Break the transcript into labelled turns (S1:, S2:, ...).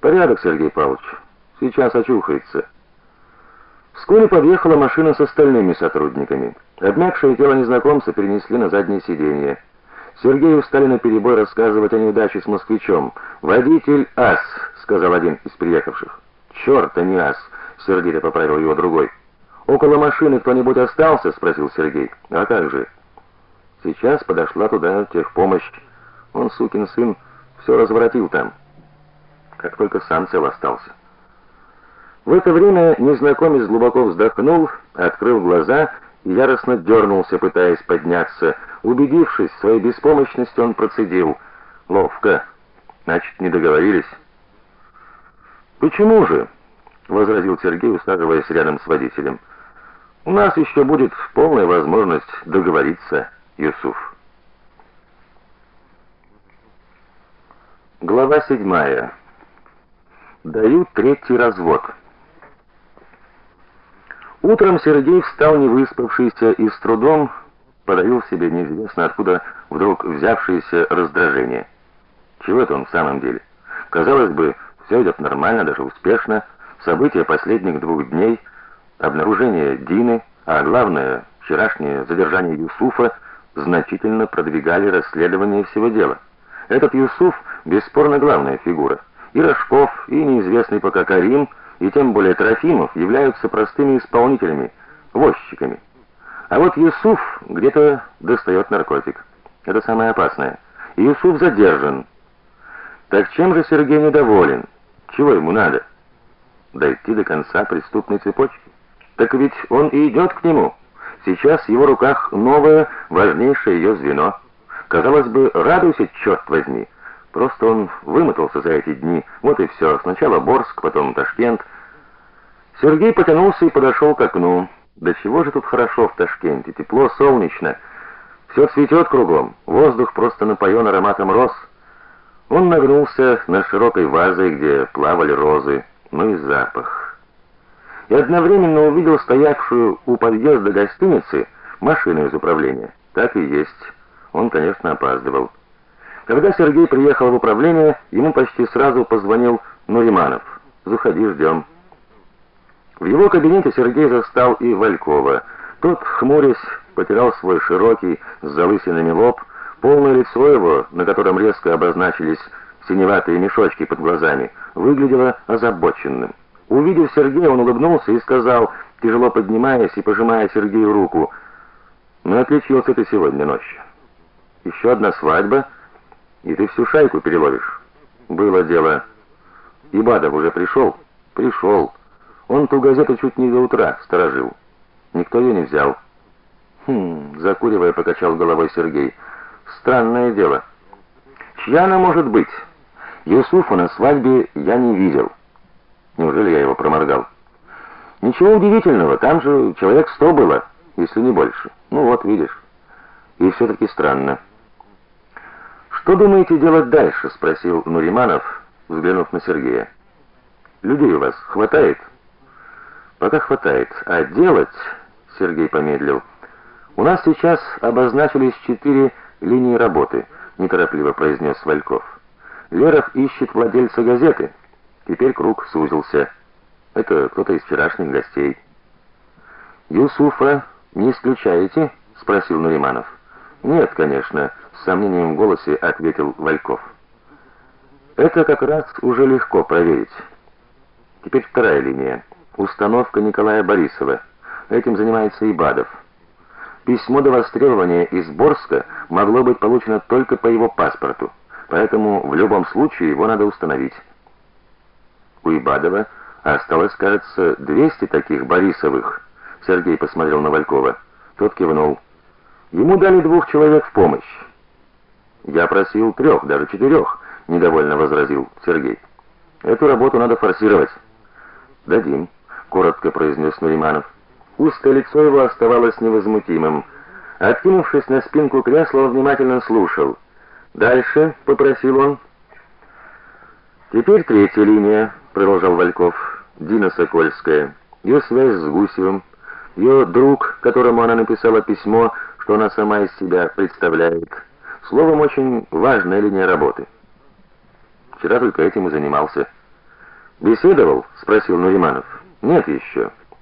S1: Порядок, Сергей Павлович. Сейчас очухается. Вскоре подъехала машина с остальными сотрудниками. Обмякшее тело незнакомца перенесли на заднее сиденье. Сергею стали наперебой рассказывать о неудаче с москвичом. "Водитель ас", сказал один из приехавших. «Черт, а не ас", сердито поправил его другой. "Около машины кто-нибудь остался?" спросил Сергей. "А как же?" Сейчас подошла туда техпомощь. Он сукин сын все разворотил там. Как только сам цел остался. В это время незнакомец глубоко вздохнул, открыл глаза и яростно дернулся, пытаясь подняться. Убедившись в своей беспомощности, он процедил: "Ловко. Значит, не договорились". "Почему же?" возразил Сергей, усаживаясь рядом с водителем. "У нас еще будет полная возможность договориться, Юсуф". Глава седьмая. Дают третий развод. Утром Сергей встал не выспавшийся и с трудом подавил в себе неизвестно откуда вдруг взявшееся раздражение. Чего это он в самом деле? Казалось бы, все идет нормально, даже успешно. События последних двух дней, обнаружение Дины, а главное, вчерашнее задержание Юсуфа значительно продвигали расследование всего дела. Этот Юсуф бесспорно главная фигура. И Рожков, и неизвестный пока Карим и тем более Трофимов являются простыми исполнителями, возчиками. А вот Юсуф где-то достает наркотик. Это самое опасное. И Юсуф задержан. Так чем же Сергей недоволен? Чего ему надо? Дойти до конца преступной цепочки. Так ведь он и идет к нему. Сейчас в его руках новое, важнейшее ее звено. Казалось бы, радуйся, черт возьми. Просто он вымотался за эти дни. Вот и все. Сначала Борск, потом Ташкент. Сергей потянулся и подошел к окну. Да чего же тут хорошо в Ташкенте? Тепло, солнечно. Все цветет кругом. Воздух просто напоен ароматом роз. Он нагнулся на широкой вазе, где плавали розы, ну и запах. И одновременно увидел стоявшую у подъезда гостиницы машину из управления. Так и есть. Он, конечно, опаздывал. Когда Сергей приехал в управление, ему почти сразу позвонил Нуриманов. "Заходи, ждем». В его кабинете Сергей застал и Валькова. Тот, хмурясь, потирал свой широкий с залысинами лоб, полное лицо его, на котором резко обозначились синеватые мешочки под глазами, выглядело озабоченным. Увидев Сергея, он улыбнулся и сказал, тяжело поднимаясь и пожимая Сергею руку: "Ну отличился ты сегодня ночью. Еще одна свадьба, и ты всю шайку переловишь. Было дело. Ибадов уже пришел? Пришел. Он ту газету чуть не до утра сторожил. Никто ее не взял. Хм, закуривая, покачал головой Сергей. Странное дело. Чья она может быть? Юсуфа на свадьбе я не видел. Неужели я его проморгал? Ничего удивительного, там же человек сто было, если не больше. Ну вот, видишь. И все таки странно. Что думаете делать дальше, спросил Нуриманов, взглянув на Сергея. Людей у вас хватает? Пока хватает, а делать, Сергей помедлил. У нас сейчас обозначились четыре линии работы, неторопливо произнес Вальков. Леров ищет владельца газеты. Теперь круг сузился. Это кто-то из вчерашних гостей. Юсуфа не исключаете? спросил Нуриманов. Нет, конечно, с сомнением в голосе ответил Вальков. Это как раз уже легко проверить. Теперь вторая линия. Установка Николая Борисова. Этим занимается Ибадов. Письмо до востребования из Борска могло быть получено только по его паспорту, поэтому в любом случае его надо установить. У Ибадова осталось, кажется, 200 таких Борисовых. Сергей посмотрел на Валькова. Тот кивнул. Ему дали двух человек в помощь. Я просил трех, даже четырех», — недовольно возразил Сергей. Эту работу надо форсировать. Дадим, коротко произнес Нуриманов. Узкое лицо его оставалось невозмутимым. Откинувшись на спинку кресла, он внимательно слушал. "Дальше", попросил он. "Теперь третья линия", продолжал Вальков. "Дина Сокольская. Ее связь с Гусевым, ее друг, которому она написала письмо, что она сама из себя представляет. Словом, очень важная линия работы. Вчера только этим и занимался. «Беседовал?» — спросил Нуриманов. «Нет еще.